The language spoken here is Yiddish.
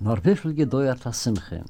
Nor wie viel gedauert das Simche?